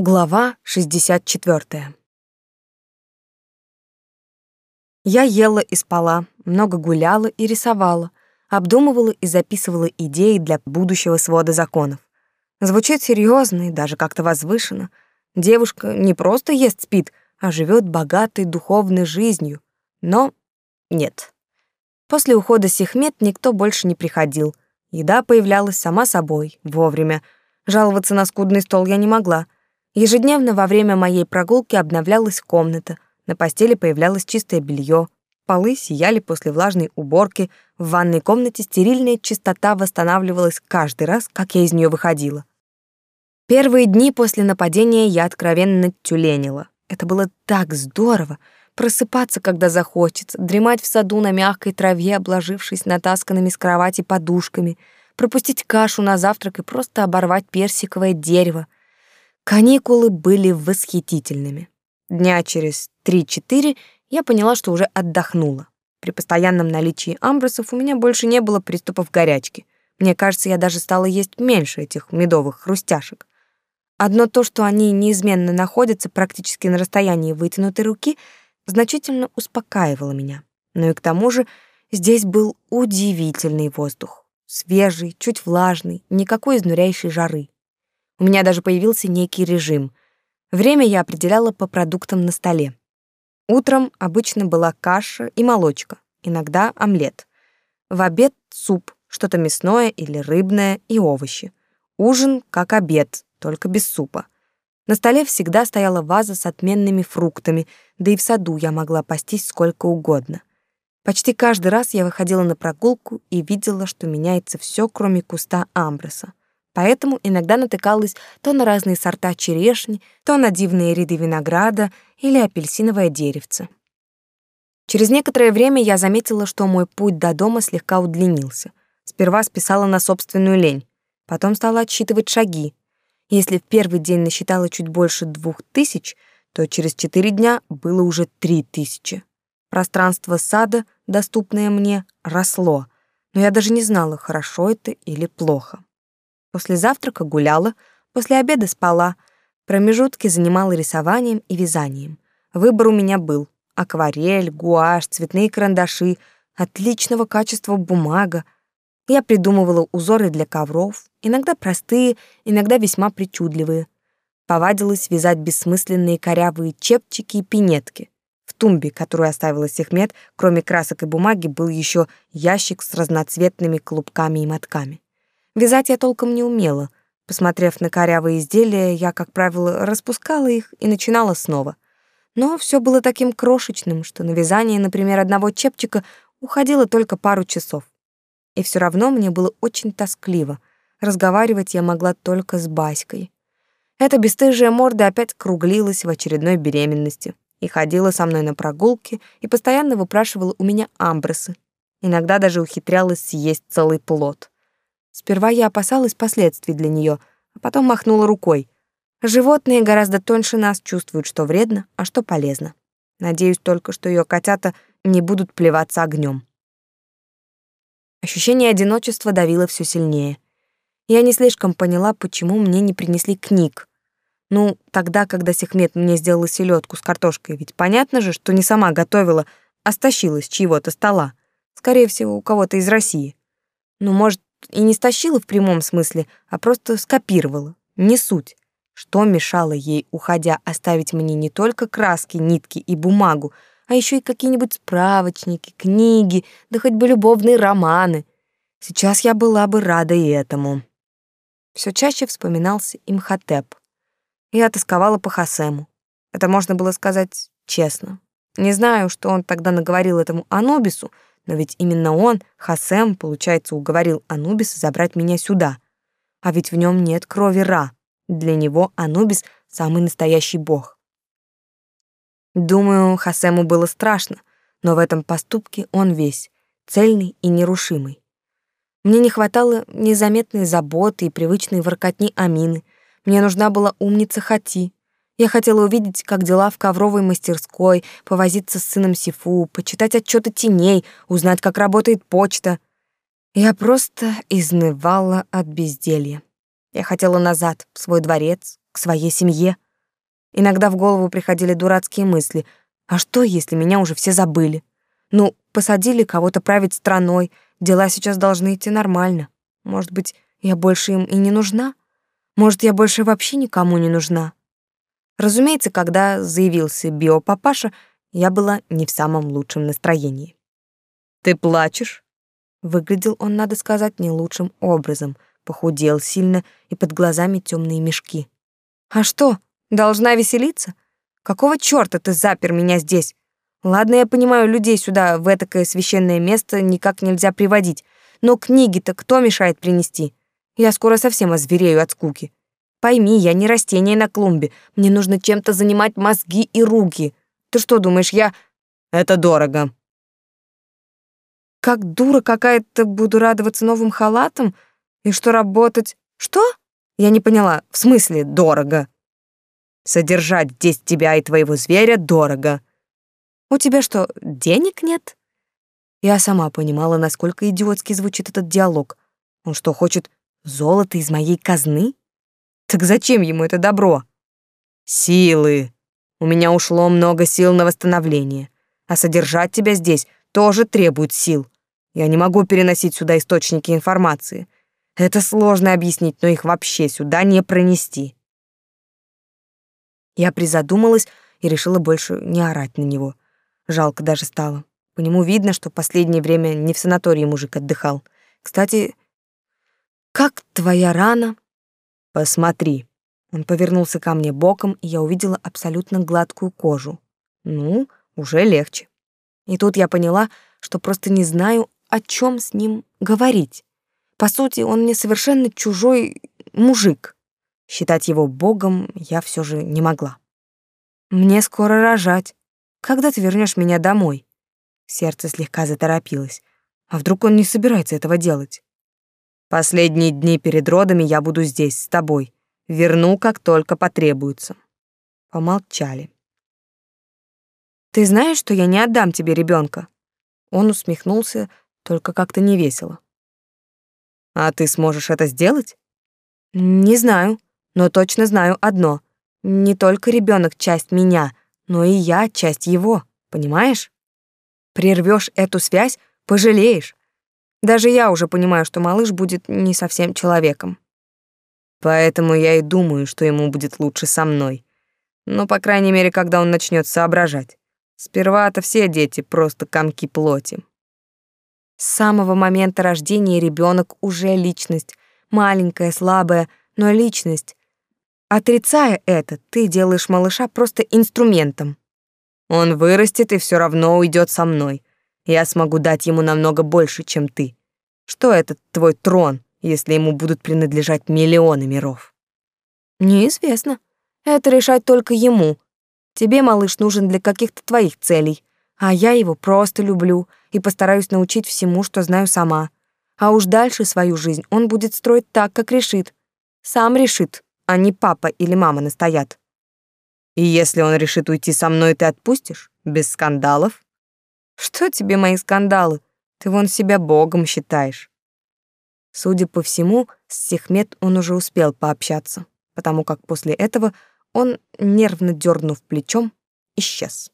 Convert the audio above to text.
Глава 64. Я ела и спала, много гуляла и рисовала, обдумывала и записывала идеи для будущего свода законов. Звучит серьезно и даже как-то возвышенно. Девушка не просто ест, спит, а живет богатой духовной жизнью. Но нет. После ухода Сихмет никто больше не приходил. Еда появлялась сама собой, вовремя. Жаловаться на скудный стол я не могла — Ежедневно во время моей прогулки обновлялась комната, на постели появлялось чистое белье, полы сияли после влажной уборки, в ванной комнате стерильная чистота восстанавливалась каждый раз, как я из нее выходила. Первые дни после нападения я откровенно тюленила. Это было так здорово просыпаться, когда захочется, дремать в саду на мягкой траве, обложившись натасканными с кровати подушками, пропустить кашу на завтрак и просто оборвать персиковое дерево — Каникулы были восхитительными. Дня через 3-4 я поняла, что уже отдохнула. При постоянном наличии амбросов у меня больше не было приступов горячки. Мне кажется, я даже стала есть меньше этих медовых хрустяшек. Одно то, что они неизменно находятся практически на расстоянии вытянутой руки, значительно успокаивало меня. Но и к тому же здесь был удивительный воздух. Свежий, чуть влажный, никакой изнуряющей жары. У меня даже появился некий режим. Время я определяла по продуктам на столе. Утром обычно была каша и молочка, иногда омлет. В обед суп, что-то мясное или рыбное и овощи. Ужин как обед, только без супа. На столе всегда стояла ваза с отменными фруктами, да и в саду я могла пастись сколько угодно. Почти каждый раз я выходила на прогулку и видела, что меняется все, кроме куста амброса поэтому иногда натыкалась то на разные сорта черешни, то на дивные ряды винограда или апельсиновое деревце. Через некоторое время я заметила, что мой путь до дома слегка удлинился. Сперва списала на собственную лень, потом стала отсчитывать шаги. Если в первый день насчитала чуть больше двух тысяч, то через четыре дня было уже три тысячи. Пространство сада, доступное мне, росло, но я даже не знала, хорошо это или плохо. После завтрака гуляла, после обеда спала, промежутки занимала рисованием и вязанием. Выбор у меня был: акварель, гуашь, цветные карандаши, отличного качества бумага. Я придумывала узоры для ковров, иногда простые, иногда весьма причудливые. Повадилась вязать бессмысленные корявые чепчики и пинетки. В тумбе, которую оставила Сехмет, кроме красок и бумаги, был еще ящик с разноцветными клубками и мотками. Вязать я толком не умела. Посмотрев на корявые изделия, я, как правило, распускала их и начинала снова. Но все было таким крошечным, что на вязание, например, одного чепчика уходило только пару часов. И все равно мне было очень тоскливо. Разговаривать я могла только с Баськой. Эта бесстыжая морда опять круглилась в очередной беременности и ходила со мной на прогулки и постоянно выпрашивала у меня амбросы. Иногда даже ухитрялась съесть целый плод. Сперва я опасалась последствий для нее, а потом махнула рукой. Животные гораздо тоньше нас чувствуют, что вредно, а что полезно. Надеюсь только, что ее котята не будут плеваться огнем. Ощущение одиночества давило все сильнее. Я не слишком поняла, почему мне не принесли книг. Ну, тогда, когда Сехмет мне сделала селедку с картошкой, ведь понятно же, что не сама готовила, а стащила с чьего-то стола. Скорее всего, у кого-то из России. Ну, может, и не стащила в прямом смысле, а просто скопировала. Не суть. Что мешало ей, уходя, оставить мне не только краски, нитки и бумагу, а еще и какие-нибудь справочники, книги, да хоть бы любовные романы. Сейчас я была бы рада и этому. Все чаще вспоминался Имхотеп. Я тосковала по Хасему. Это можно было сказать честно. Не знаю, что он тогда наговорил этому Анубису, но ведь именно он, Хасем, получается, уговорил Анубиса забрать меня сюда. А ведь в нем нет крови Ра. Для него Анубис — самый настоящий бог. Думаю, Хасему было страшно, но в этом поступке он весь, цельный и нерушимый. Мне не хватало незаметной заботы и привычной воркотни Амины. Мне нужна была умница Хати, я хотела увидеть, как дела в ковровой мастерской, повозиться с сыном Сифу, почитать отчеты теней, узнать, как работает почта. Я просто изнывала от безделья. Я хотела назад, в свой дворец, к своей семье. Иногда в голову приходили дурацкие мысли. А что, если меня уже все забыли? Ну, посадили кого-то править страной, дела сейчас должны идти нормально. Может быть, я больше им и не нужна? Может, я больше вообще никому не нужна? Разумеется, когда заявился биопапаша, я была не в самом лучшем настроении. «Ты плачешь?» Выглядел он, надо сказать, не лучшим образом. Похудел сильно, и под глазами темные мешки. «А что, должна веселиться? Какого чёрта ты запер меня здесь? Ладно, я понимаю, людей сюда, в этакое священное место, никак нельзя приводить. Но книги-то кто мешает принести? Я скоро совсем озверею от скуки. Пойми, я не растение на клумбе. Мне нужно чем-то занимать мозги и руки. Ты что думаешь, я... Это дорого. Как дура какая-то буду радоваться новым халатам? И что работать... Что? Я не поняла. В смысле дорого? Содержать здесь тебя и твоего зверя дорого. У тебя что, денег нет? Я сама понимала, насколько идиотски звучит этот диалог. Он что, хочет золото из моей казны? Так зачем ему это добро? Силы. У меня ушло много сил на восстановление. А содержать тебя здесь тоже требует сил. Я не могу переносить сюда источники информации. Это сложно объяснить, но их вообще сюда не пронести. Я призадумалась и решила больше не орать на него. Жалко даже стало. По нему видно, что последнее время не в санатории мужик отдыхал. Кстати, как твоя рана? Посмотри. Он повернулся ко мне боком, и я увидела абсолютно гладкую кожу. Ну, уже легче. И тут я поняла, что просто не знаю, о чем с ним говорить. По сути, он мне совершенно чужой мужик. Считать его богом я все же не могла. Мне скоро рожать. Когда ты вернешь меня домой? Сердце слегка заторопилось. А вдруг он не собирается этого делать? Последние дни перед родами я буду здесь, с тобой. Верну, как только потребуется. Помолчали. Ты знаешь, что я не отдам тебе ребенка? Он усмехнулся, только как-то невесело. А ты сможешь это сделать? Не знаю, но точно знаю одно. Не только ребенок часть меня, но и я часть его, понимаешь? Прервешь эту связь, пожалеешь. Даже я уже понимаю, что малыш будет не совсем человеком. Поэтому я и думаю, что ему будет лучше со мной. Ну, по крайней мере, когда он начнет соображать. Сперва-то все дети просто комки плоти. С самого момента рождения ребенок уже личность, маленькая, слабая, но личность. Отрицая это, ты делаешь малыша просто инструментом. Он вырастет и все равно уйдет со мной. Я смогу дать ему намного больше, чем ты. Что этот твой трон, если ему будут принадлежать миллионы миров? Неизвестно. Это решать только ему. Тебе малыш нужен для каких-то твоих целей, а я его просто люблю и постараюсь научить всему, что знаю сама. А уж дальше свою жизнь он будет строить так, как решит. Сам решит, а не папа или мама настоят. И если он решит уйти со мной, ты отпустишь? Без скандалов? Что тебе мои скандалы? Ты вон себя богом считаешь. Судя по всему, с Сехмет он уже успел пообщаться, потому как после этого он, нервно дернув плечом, исчез.